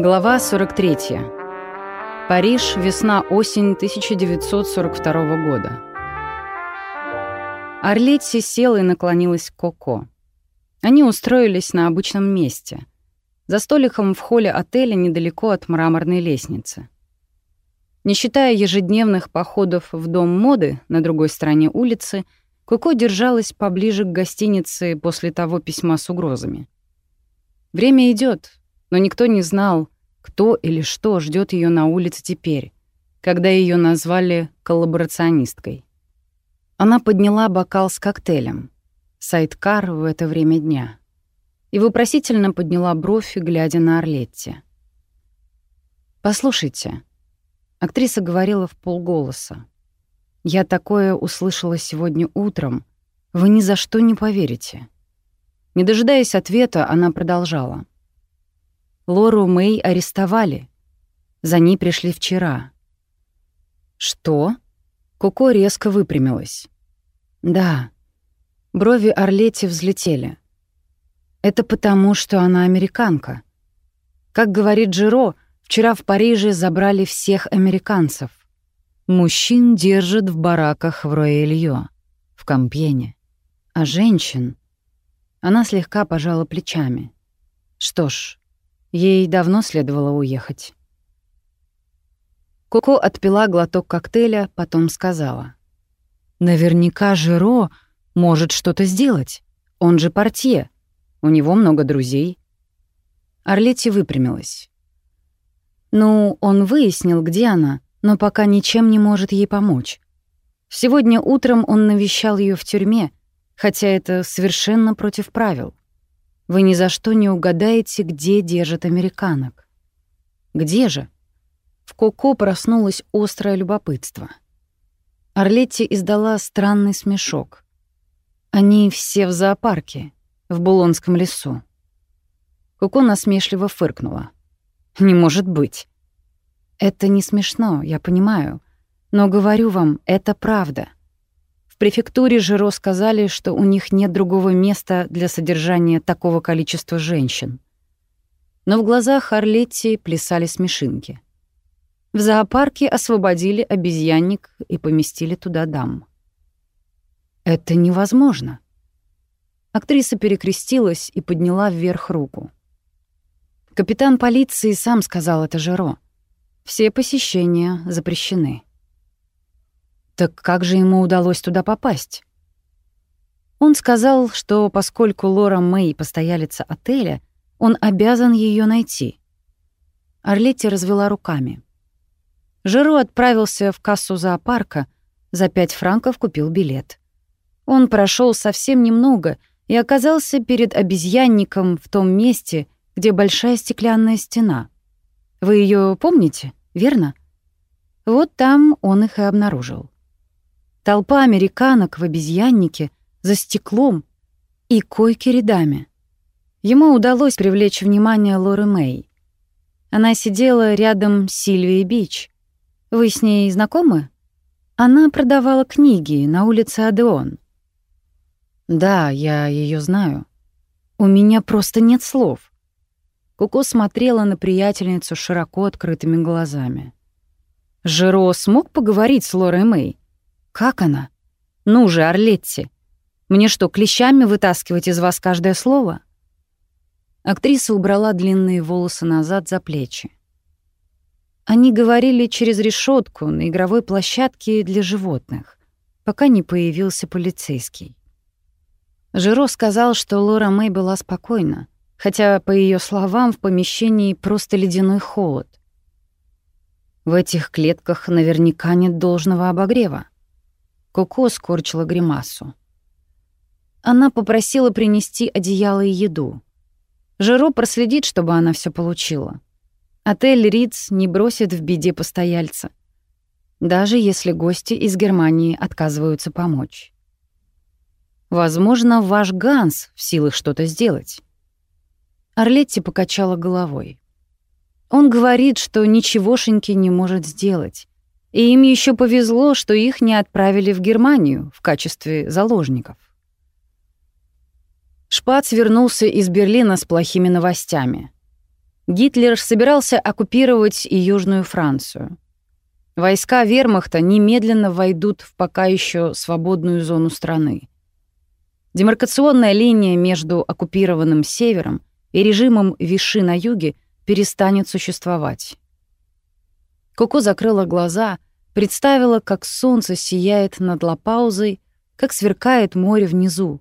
Глава 43. Париж, весна-осень 1942 года. Орлетти села и наклонилась к Коко. Они устроились на обычном месте, за столиком в холле отеля недалеко от мраморной лестницы. Не считая ежедневных походов в дом моды на другой стороне улицы, Коко держалась поближе к гостинице после того письма с угрозами. Время идет, но никто не знал, кто или что ждет ее на улице теперь, когда ее назвали коллаборационисткой. Она подняла бокал с коктейлем, сайдкар в это время дня, и вопросительно подняла бровь, глядя на Орлетти. «Послушайте», — актриса говорила в полголоса, «я такое услышала сегодня утром, вы ни за что не поверите». Не дожидаясь ответа, она продолжала. Лору Мэй арестовали. За ней пришли вчера. Что? Коко резко выпрямилась. Да. Брови Орлети взлетели. Это потому, что она американка. Как говорит Джиро, вчера в Париже забрали всех американцев. Мужчин держат в бараках в Роэльё, в Кампьене. А женщин... Она слегка пожала плечами. Что ж, Ей давно следовало уехать. Коко отпила глоток коктейля, потом сказала. «Наверняка Жиро может что-то сделать. Он же портье. У него много друзей». Орлетти выпрямилась. «Ну, он выяснил, где она, но пока ничем не может ей помочь. Сегодня утром он навещал ее в тюрьме, хотя это совершенно против правил. Вы ни за что не угадаете, где держат американок. Где же? В Коко проснулось острое любопытство. Орлетти издала странный смешок. Они все в зоопарке, в Булонском лесу. Коко насмешливо фыркнула. «Не может быть». «Это не смешно, я понимаю. Но говорю вам, это правда префектуре Жиро сказали, что у них нет другого места для содержания такого количества женщин. Но в глазах Орлетти плясали смешинки. В зоопарке освободили обезьянник и поместили туда дам. «Это невозможно». Актриса перекрестилась и подняла вверх руку. Капитан полиции сам сказал это Жиро. Все посещения запрещены. Так как же ему удалось туда попасть? Он сказал, что поскольку Лора Мэй — постоялица отеля, он обязан ее найти. Орлетти развела руками. Жиру отправился в кассу зоопарка, за пять франков купил билет. Он прошел совсем немного и оказался перед обезьянником в том месте, где большая стеклянная стена. Вы ее помните, верно? Вот там он их и обнаружил. Толпа американок в обезьяннике, за стеклом и койки рядами. Ему удалось привлечь внимание Лоры Мэй. Она сидела рядом с Сильвией Бич. Вы с ней знакомы? Она продавала книги на улице Адеон. Да, я ее знаю. У меня просто нет слов. Куко смотрела на приятельницу широко открытыми глазами. Жиро смог поговорить с Лорой Мэй? Как она? Ну же, Орлетти. Мне что, клещами вытаскивать из вас каждое слово? Актриса убрала длинные волосы назад за плечи. Они говорили через решетку на игровой площадке для животных, пока не появился полицейский. Жиро сказал, что Лора Мэй была спокойна, хотя, по ее словам, в помещении просто ледяной холод. В этих клетках наверняка нет должного обогрева. Коко скорчила гримасу. Она попросила принести одеяло и еду. Жиро проследит, чтобы она все получила. Отель Риц не бросит в беде постояльца, даже если гости из Германии отказываются помочь. Возможно, ваш Ганс в силах что-то сделать. Орлетти покачала головой. Он говорит, что ничегошеньки не может сделать. И им еще повезло, что их не отправили в Германию в качестве заложников. Шпац вернулся из Берлина с плохими новостями. Гитлер собирался оккупировать и Южную Францию. Войска вермахта немедленно войдут в пока еще свободную зону страны. Демаркационная линия между оккупированным севером и режимом Виши на юге перестанет существовать. Коко закрыла глаза, представила, как солнце сияет над Лапаузой, как сверкает море внизу.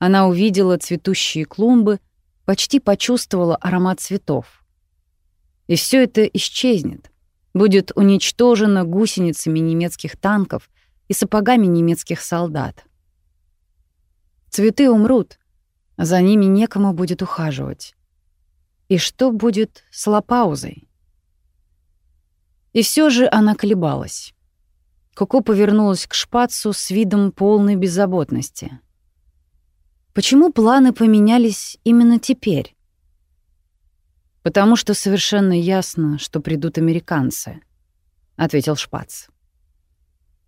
Она увидела цветущие клумбы, почти почувствовала аромат цветов. И все это исчезнет, будет уничтожено гусеницами немецких танков и сапогами немецких солдат. Цветы умрут, за ними некому будет ухаживать. И что будет с Лапаузой? И все же она колебалась. Коко повернулась к шпацу с видом полной беззаботности. Почему планы поменялись именно теперь? «Потому что совершенно ясно, что придут американцы», — ответил Шпац.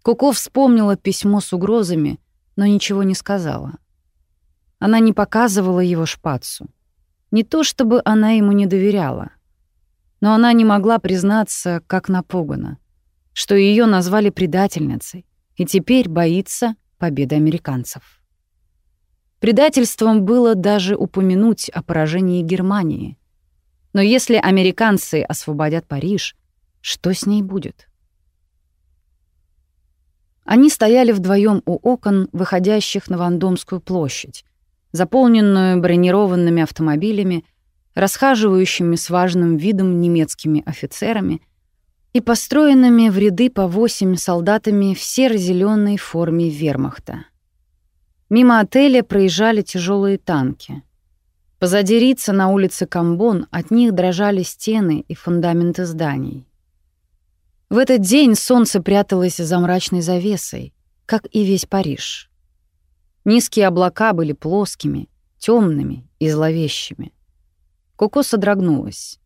Коко вспомнила письмо с угрозами, но ничего не сказала. Она не показывала его Шпацу. Не то чтобы она ему не доверяла — но она не могла признаться, как напугана, что ее назвали предательницей и теперь боится победы американцев. Предательством было даже упомянуть о поражении Германии. Но если американцы освободят Париж, что с ней будет? Они стояли вдвоем у окон, выходящих на Вандомскую площадь, заполненную бронированными автомобилями расхаживающими с важным видом немецкими офицерами и построенными в ряды по восемь солдатами в серо зеленой форме вермахта. Мимо отеля проезжали тяжелые танки. Позади Рица на улице Камбон от них дрожали стены и фундаменты зданий. В этот день солнце пряталось за мрачной завесой, как и весь Париж. Низкие облака были плоскими, темными и зловещими. Коко содрогнулась.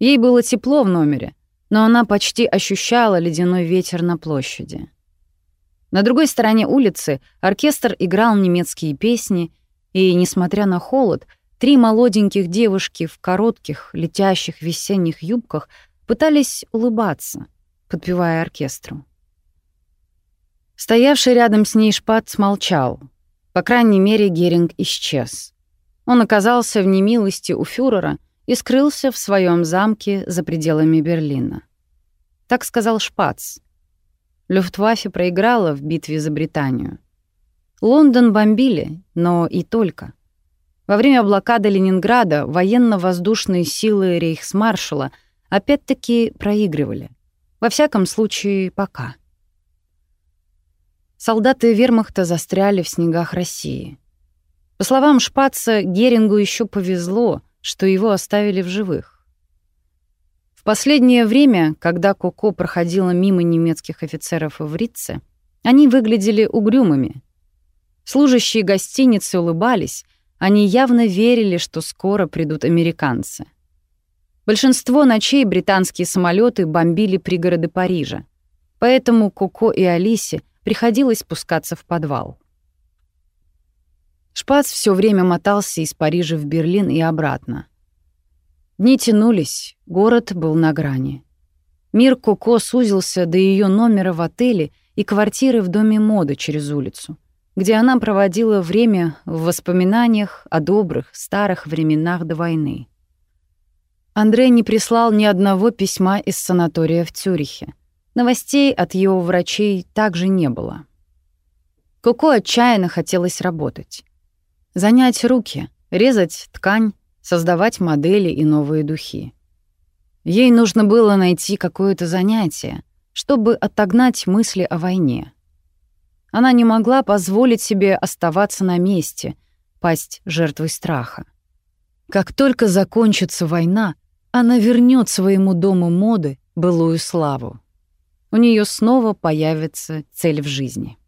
Ей было тепло в номере, но она почти ощущала ледяной ветер на площади. На другой стороне улицы оркестр играл немецкие песни, и, несмотря на холод, три молоденьких девушки в коротких, летящих весенних юбках пытались улыбаться, подпевая оркестру. Стоявший рядом с ней шпат смолчал. По крайней мере, Геринг исчез. Он оказался в немилости у фюрера и скрылся в своем замке за пределами Берлина. Так сказал Шпац. Люфтваффе проиграла в битве за Британию. Лондон бомбили, но и только. Во время блокады Ленинграда военно-воздушные силы рейхсмаршала опять-таки проигрывали. Во всяком случае, пока. Солдаты вермахта застряли в снегах России — по словам Шпаца, Герингу еще повезло, что его оставили в живых. В последнее время, когда Коко проходила мимо немецких офицеров в Ритце, они выглядели угрюмыми. Служащие гостиницы улыбались, они явно верили, что скоро придут американцы. Большинство ночей британские самолеты бомбили пригороды Парижа, поэтому Коко и Алисе приходилось спускаться в подвал. Шпац все время мотался из Парижа в Берлин и обратно. Дни тянулись, город был на грани. Мир Коко сузился до ее номера в отеле и квартиры в доме моды через улицу, где она проводила время в воспоминаниях о добрых, старых временах до войны. Андрей не прислал ни одного письма из санатория в Цюрихе. Новостей от его врачей также не было. Коко отчаянно хотелось работать. Занять руки, резать ткань, создавать модели и новые духи. Ей нужно было найти какое-то занятие, чтобы отогнать мысли о войне. Она не могла позволить себе оставаться на месте, пасть жертвой страха. Как только закончится война, она вернет своему дому моды былую славу. У нее снова появится цель в жизни.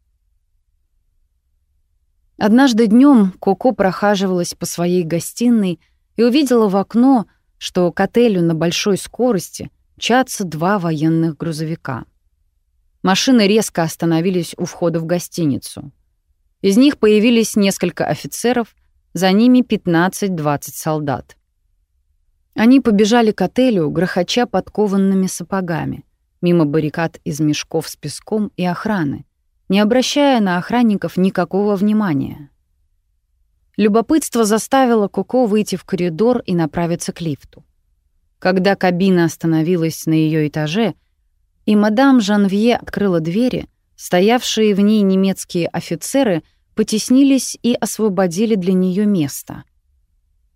Однажды днем Коко прохаживалась по своей гостиной и увидела в окно, что к отелю на большой скорости мчатся два военных грузовика. Машины резко остановились у входа в гостиницу. Из них появились несколько офицеров, за ними 15-20 солдат. Они побежали к отелю, грохоча подкованными сапогами, мимо баррикад из мешков с песком и охраны, не обращая на охранников никакого внимания. Любопытство заставило Коко выйти в коридор и направиться к лифту. Когда кабина остановилась на ее этаже, и мадам Жанвье открыла двери, стоявшие в ней немецкие офицеры потеснились и освободили для нее место —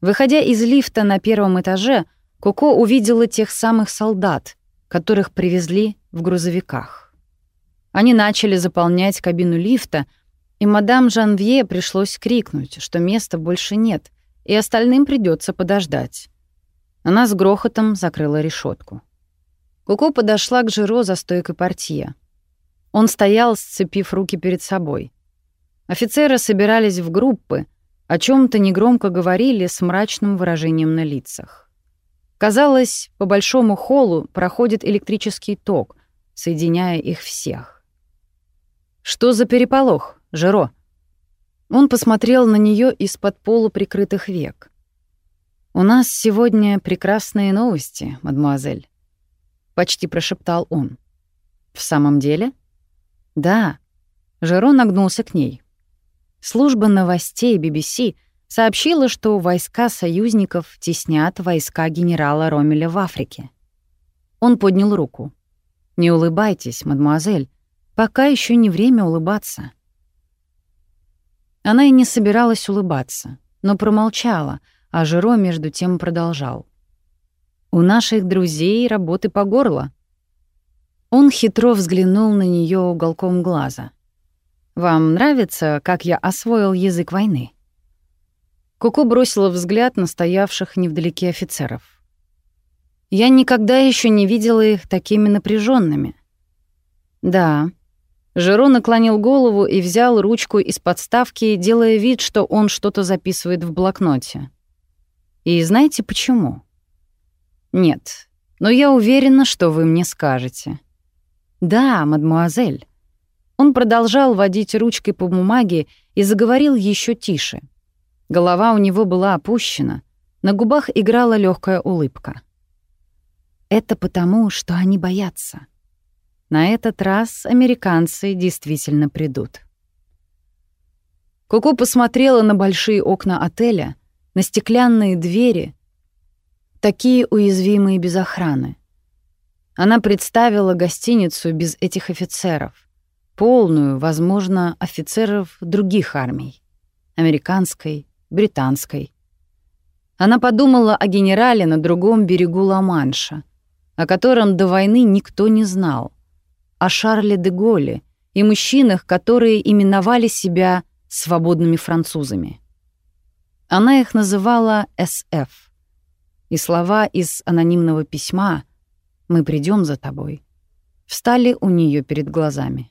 Выходя из лифта на первом этаже, Коко увидела тех самых солдат, которых привезли в грузовиках. Они начали заполнять кабину лифта, и мадам Жанвье пришлось крикнуть, что места больше нет, и остальным придется подождать. Она с грохотом закрыла решетку. Коко подошла к Жиро за стойкой портье. Он стоял, сцепив руки перед собой. Офицеры собирались в группы — о чем то негромко говорили с мрачным выражением на лицах. Казалось, по большому холлу проходит электрический ток, соединяя их всех. «Что за переполох, Жиро?» Он посмотрел на нее из-под полуприкрытых век. «У нас сегодня прекрасные новости, мадемуазель», — почти прошептал он. «В самом деле?» «Да». Жиро нагнулся к ней. Служба новостей BBC сообщила, что войска союзников теснят войска генерала Ромеля в Африке. Он поднял руку. «Не улыбайтесь, мадемуазель, пока еще не время улыбаться». Она и не собиралась улыбаться, но промолчала, а Жиро между тем продолжал. «У наших друзей работы по горло». Он хитро взглянул на нее уголком глаза — вам нравится, как я освоил язык войны?» Куку бросила взгляд на стоявших невдалеке офицеров. «Я никогда еще не видела их такими напряженными. «Да». Жиро наклонил голову и взял ручку из подставки, делая вид, что он что-то записывает в блокноте. «И знаете почему?» «Нет, но я уверена, что вы мне скажете». «Да, мадмуазель». Он продолжал водить ручкой по бумаге и заговорил еще тише. Голова у него была опущена, на губах играла легкая улыбка. Это потому, что они боятся. На этот раз американцы действительно придут. Куку посмотрела на большие окна отеля, на стеклянные двери, такие уязвимые без охраны. Она представила гостиницу без этих офицеров — полную, возможно, офицеров других армий — американской, британской. Она подумала о генерале на другом берегу Ла-Манша, о котором до войны никто не знал, о Шарле де Голле и мужчинах, которые именовали себя свободными французами. Она их называла «СФ», и слова из анонимного письма «Мы придем за тобой» встали у нее перед глазами.